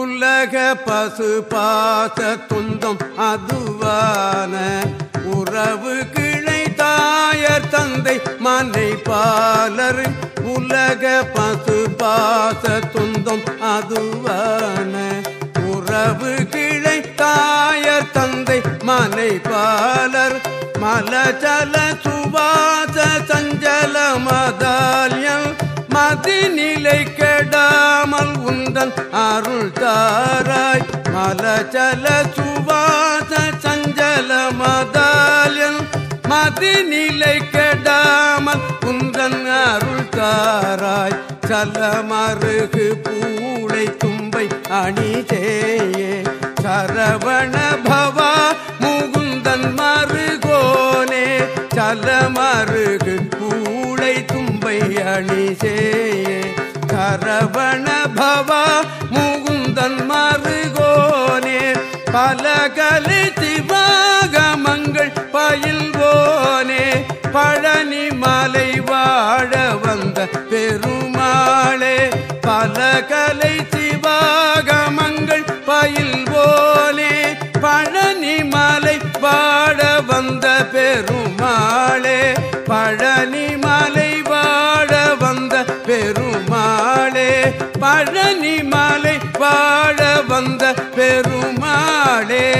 உலக பசு பாச துந்தம் அதுவான உறவு கிளை தாயர் தந்தை மனை பாலர். உலக பசு பாச துந்தம் அதுவான உறவு கிளை தாயர் தந்தை மனை பாலர். மலச்சல சுவாச சஞ்சல மதால்யம் மதிநிலை கெட முதல் அருள் தாராய். மலச்சல சுவாச சஞ்சல மதாலியன். மதி நிலை கெடாமல் குந்தன் அருள் தாராய். சலமருகு பூளை தும்பை அணிதேயே. சரவண பவா முகுந்தன் மருகோனே. சலமருகு பூளை தும்பை அணிசேயே சரவண முகுந்தன் மருகோனே பலகலை சிவாகமங்கள் பயில்வோனே. பழனி மலை வாழ வந்த பெருமாளே. பலகலை சிவாகமங்கள் பயில்வோனே. பழனி மலை வாழ வந்த பெருமாளே. பழனி மலை பழனி மாலை வாழ வந்த பெருமாளே.